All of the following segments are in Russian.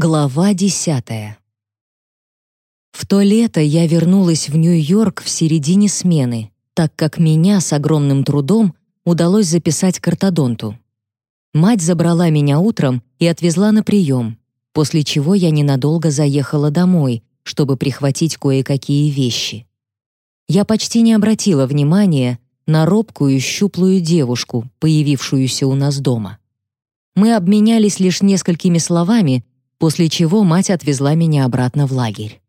Глава десятая. В то лето я вернулась в Нью-Йорк в середине смены, так как меня с огромным трудом удалось записать к ортодонту. Мать забрала меня утром и отвезла на прием, после чего я ненадолго заехала домой, чтобы прихватить кое-какие вещи. Я почти не обратила внимания на робкую щуплую девушку, появившуюся у нас дома. Мы обменялись лишь несколькими словами, после чего мать отвезла меня обратно в лагерь.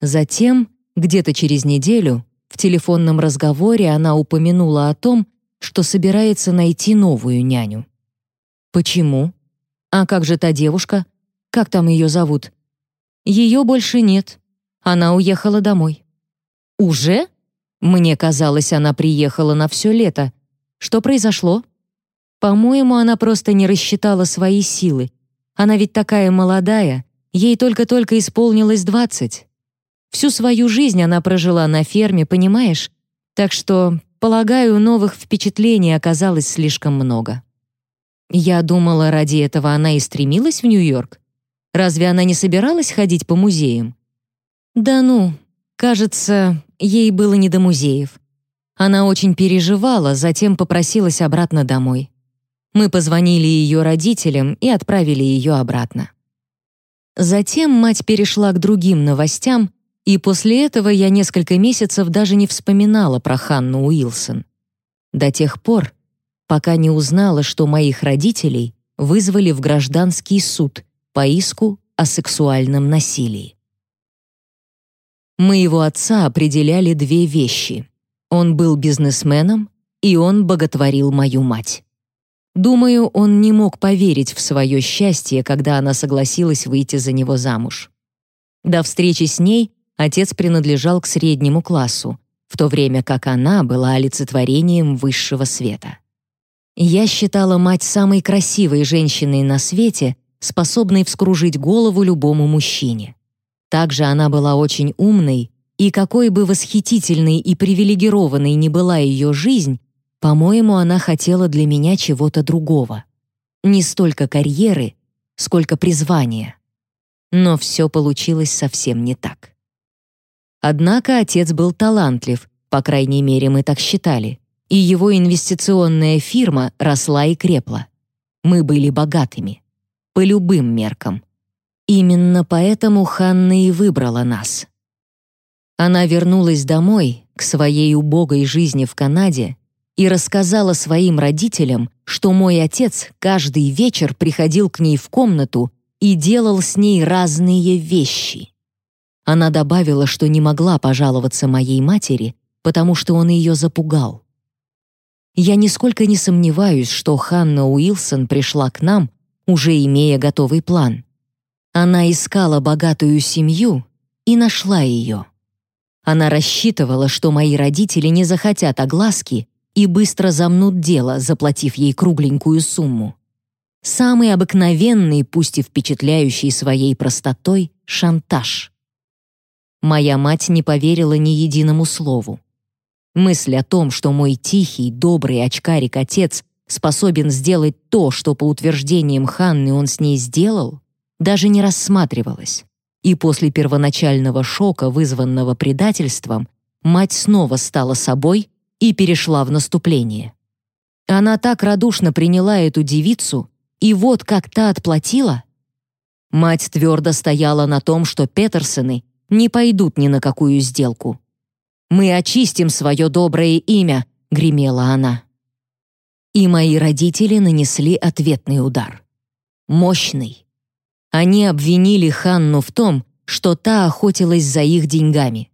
Затем, где-то через неделю, в телефонном разговоре она упомянула о том, что собирается найти новую няню. «Почему? А как же та девушка? Как там ее зовут?» «Ее больше нет. Она уехала домой». «Уже?» Мне казалось, она приехала на все лето. Что произошло? По-моему, она просто не рассчитала свои силы она ведь такая молодая, ей только-только исполнилось двадцать. Всю свою жизнь она прожила на ферме, понимаешь? Так что, полагаю, новых впечатлений оказалось слишком много. Я думала, ради этого она и стремилась в Нью-Йорк. Разве она не собиралась ходить по музеям? Да ну, кажется, ей было не до музеев. Она очень переживала, затем попросилась обратно домой. Мы позвонили ее родителям и отправили ее обратно. Затем мать перешла к другим новостям, и после этого я несколько месяцев даже не вспоминала про Ханну Уилсон. До тех пор, пока не узнала, что моих родителей вызвали в гражданский суд по иску о сексуальном насилии. Моего отца определяли две вещи. Он был бизнесменом, и он боготворил мою мать. Думаю, он не мог поверить в свое счастье, когда она согласилась выйти за него замуж. До встречи с ней отец принадлежал к среднему классу, в то время как она была олицетворением высшего света. Я считала мать самой красивой женщиной на свете, способной вскружить голову любому мужчине. Также она была очень умной, и какой бы восхитительной и привилегированной ни была ее жизнь, по-моему, она хотела для меня чего-то другого. Не столько карьеры, сколько призвания. Но все получилось совсем не так. Однако отец был талантлив, по крайней мере, мы так считали, и его инвестиционная фирма росла и крепла. Мы были богатыми. По любым меркам. Именно поэтому Ханна и выбрала нас. Она вернулась домой, к своей убогой жизни в Канаде, и рассказала своим родителям, что мой отец каждый вечер приходил к ней в комнату и делал с ней разные вещи. Она добавила, что не могла пожаловаться моей матери, потому что он ее запугал. Я нисколько не сомневаюсь, что Ханна Уилсон пришла к нам, уже имея готовый план. Она искала богатую семью и нашла ее. Она рассчитывала, что мои родители не захотят огласки и быстро замнут дело, заплатив ей кругленькую сумму. Самый обыкновенный, пусть и впечатляющий своей простотой, шантаж. Моя мать не поверила ни единому слову. Мысль о том, что мой тихий, добрый очкарик-отец способен сделать то, что, по утверждениям Ханны, он с ней сделал, даже не рассматривалась. И после первоначального шока, вызванного предательством, мать снова стала собой и перешла в наступление. Она так радушно приняла эту девицу, и вот как та отплатила. Мать твердо стояла на том, что Петерсоны не пойдут ни на какую сделку. «Мы очистим свое доброе имя», — гремела она. И мои родители нанесли ответный удар. Мощный. Они обвинили Ханну в том, что та охотилась за их деньгами.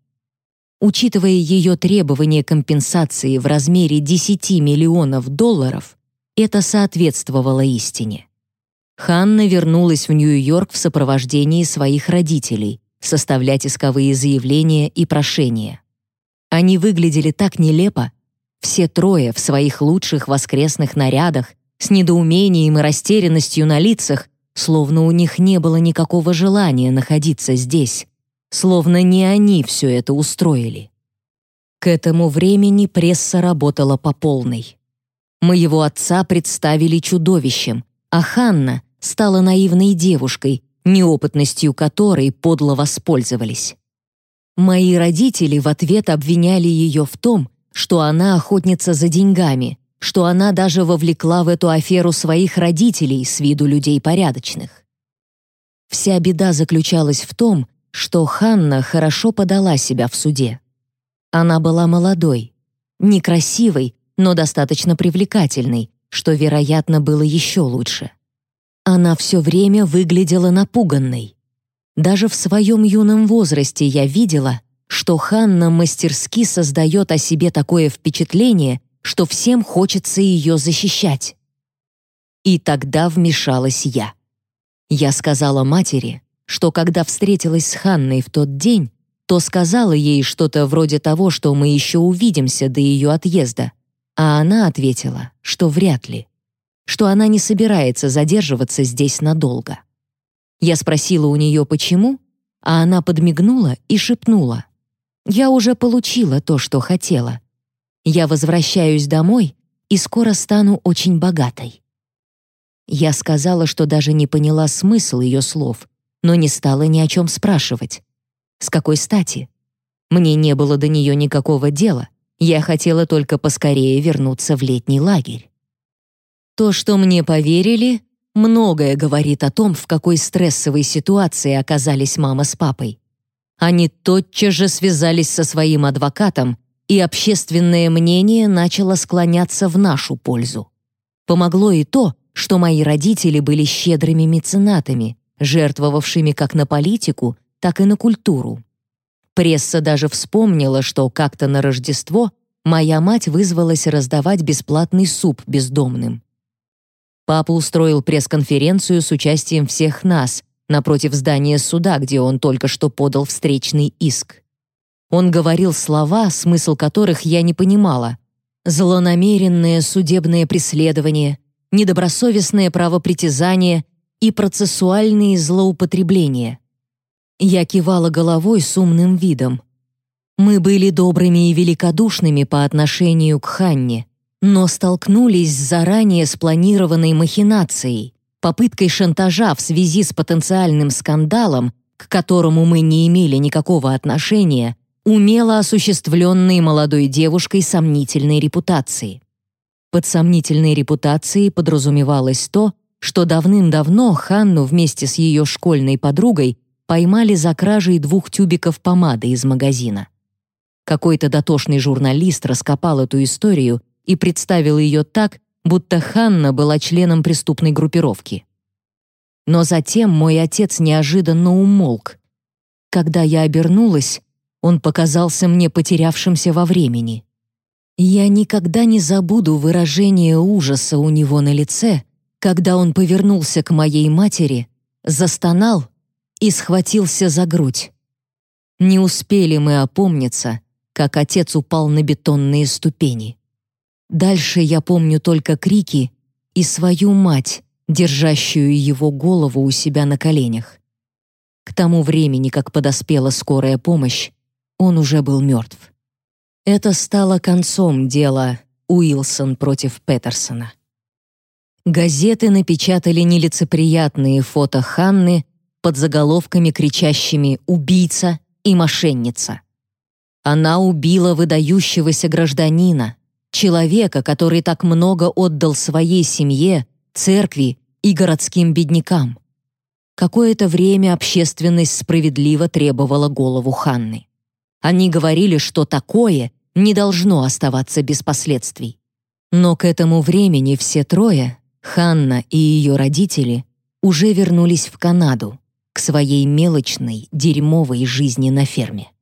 Учитывая ее требование компенсации в размере 10 миллионов долларов, это соответствовало истине. Ханна вернулась в Нью-Йорк в сопровождении своих родителей, составлять исковые заявления и прошения. Они выглядели так нелепо, все трое в своих лучших воскресных нарядах, с недоумением и растерянностью на лицах, словно у них не было никакого желания находиться здесь, словно не они все это устроили. К этому времени пресса работала по полной. Моего отца представили чудовищем, а Ханна стала наивной девушкой, неопытностью которой подло воспользовались. Мои родители в ответ обвиняли ее в том, что она охотница за деньгами, что она даже вовлекла в эту аферу своих родителей с виду людей порядочных. Вся беда заключалась в том, что Ханна хорошо подала себя в суде. Она была молодой, некрасивой, но достаточно привлекательной, что, вероятно, было еще лучше. Она все время выглядела напуганной. Даже в своем юном возрасте я видела, что Ханна мастерски создает о себе такое впечатление, что всем хочется ее защищать. И тогда вмешалась я. Я сказала матери, что когда встретилась с Ханной в тот день, то сказала ей что-то вроде того, что мы еще увидимся до ее отъезда, а она ответила, что вряд ли, что она не собирается задерживаться здесь надолго. Я спросила у нее, почему, а она подмигнула и шепнула. «Я уже получила то, что хотела. Я возвращаюсь домой и скоро стану очень богатой». Я сказала, что даже не поняла смысл ее слов, но не стала ни о чем спрашивать. С какой стати? Мне не было до нее никакого дела. Я хотела только поскорее вернуться в летний лагерь. То, что мне поверили, многое говорит о том, в какой стрессовой ситуации оказались мама с папой. Они тотчас же связались со своим адвокатом, и общественное мнение начало склоняться в нашу пользу. Помогло и то, что мои родители были щедрыми меценатами, жертвовавшими как на политику, так и на культуру. Пресса даже вспомнила, что как-то на Рождество моя мать вызвалась раздавать бесплатный суп бездомным. Папа устроил пресс-конференцию с участием всех нас напротив здания суда, где он только что подал встречный иск. Он говорил слова, смысл которых я не понимала. Злонамеренное судебное преследование, недобросовестное правопритязание и процессуальные злоупотребления. Я кивала головой с умным видом. Мы были добрыми и великодушными по отношению к Ханне, но столкнулись с заранее спланированной махинацией, попыткой шантажа в связи с потенциальным скандалом, к которому мы не имели никакого отношения, умело осуществленной молодой девушкой сомнительной репутации. Под сомнительной репутацией подразумевалось то, что давным-давно Ханну вместе с ее школьной подругой поймали за кражей двух тюбиков помады из магазина. Какой-то дотошный журналист раскопал эту историю и представил ее так, будто Ханна была членом преступной группировки. Но затем мой отец неожиданно умолк. Когда я обернулась, он показался мне потерявшимся во времени. Я никогда не забуду выражение ужаса у него на лице, когда он повернулся к моей матери, застонал и схватился за грудь. Не успели мы опомниться, как отец упал на бетонные ступени. Дальше я помню только крики и свою мать, держащую его голову у себя на коленях. К тому времени, как подоспела скорая помощь, он уже был мертв. Это стало концом дела Уилсон против Петерсона. Газеты напечатали нелицеприятные фото Ханны под заголовками, кричащими «убийца» и «мошенница». Она убила выдающегося гражданина, человека, который так много отдал своей семье, церкви и городским беднякам. Какое-то время общественность справедливо требовала голову Ханны. Они говорили, что такое не должно оставаться без последствий. Но к этому времени все трое, Ханна и ее родители, уже вернулись в Канаду, к своей мелочной, дерьмовой жизни на ферме.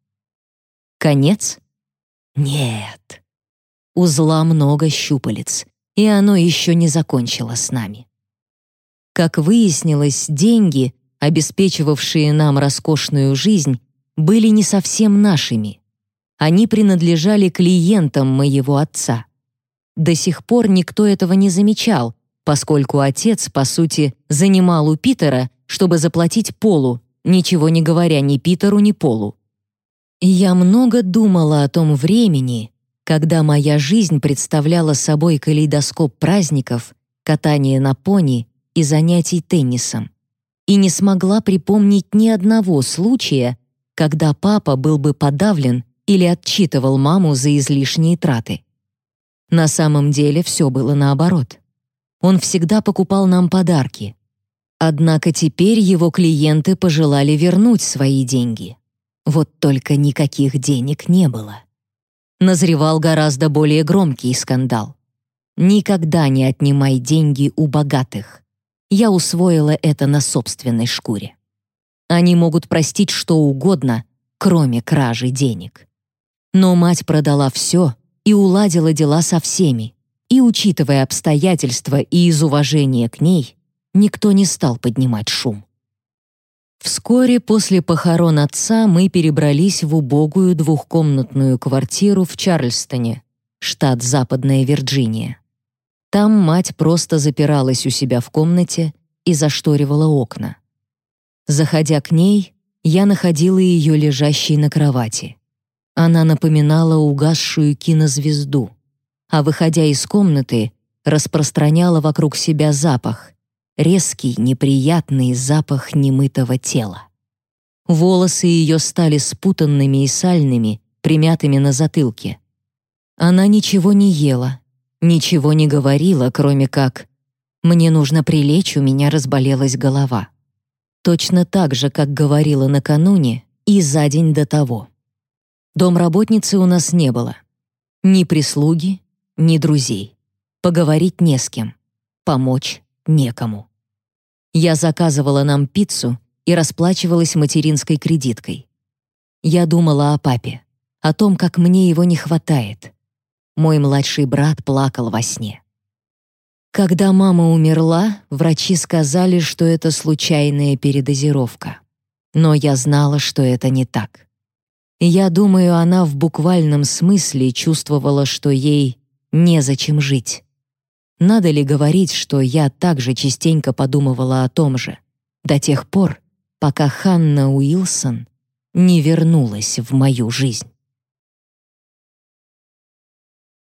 Конец? Нет. У зла много щупалец, и оно еще не закончило с нами. Как выяснилось, деньги, обеспечивавшие нам роскошную жизнь, были не совсем нашими. Они принадлежали клиентам моего отца. До сих пор никто этого не замечал, поскольку отец, по сути, занимал у Питера, чтобы заплатить Полу, ничего не говоря ни Питеру, ни Полу. Я много думала о том времени, когда моя жизнь представляла собой калейдоскоп праздников, катания на пони и занятий теннисом. и не смогла припомнить ни одного случая, когда папа был бы подавлен или отчитывал маму за излишние траты. На самом деле все было наоборот. Он всегда покупал нам подарки. Однако теперь его клиенты пожелали вернуть свои деньги. Вот только никаких денег не было. Назревал гораздо более громкий скандал. «Никогда не отнимай деньги у богатых». Я усвоила это на собственной шкуре. Они могут простить что угодно, кроме кражи денег. Но мать продала все и уладила дела со всеми, и, учитывая обстоятельства и из уважения к ней, никто не стал поднимать шум. Вскоре после похорон отца мы перебрались в убогую двухкомнатную квартиру в Чарльстоне, штат Западная Вирджиния. Там мать просто запиралась у себя в комнате и зашторивала окна. Заходя к ней, я находила ее лежащей на кровати. Она напоминала угасшую кинозвезду, а выходя из комнаты, распространяла вокруг себя запах, резкий, неприятный запах немытого тела. Волосы ее стали спутанными и сальными, примятыми на затылке. Она ничего не ела, ничего не говорила, кроме как «Мне нужно прилечь, у меня разболелась голова». Точно так же, как говорила накануне и за день до того. Домработницы у нас не было. Ни прислуги, ни друзей. Поговорить не с кем. Помочь некому. Я заказывала нам пиццу и расплачивалась материнской кредиткой. Я думала о папе, о том, как мне его не хватает. Мой младший брат плакал во сне. Когда мама умерла, врачи сказали, что это случайная передозировка. Но я знала, что это не так. Я думаю, она в буквальном смысле чувствовала, что ей незачем жить. Надо ли говорить, что я также частенько подумывала о том же, до тех пор, пока Ханна Уилсон не вернулась в мою жизнь?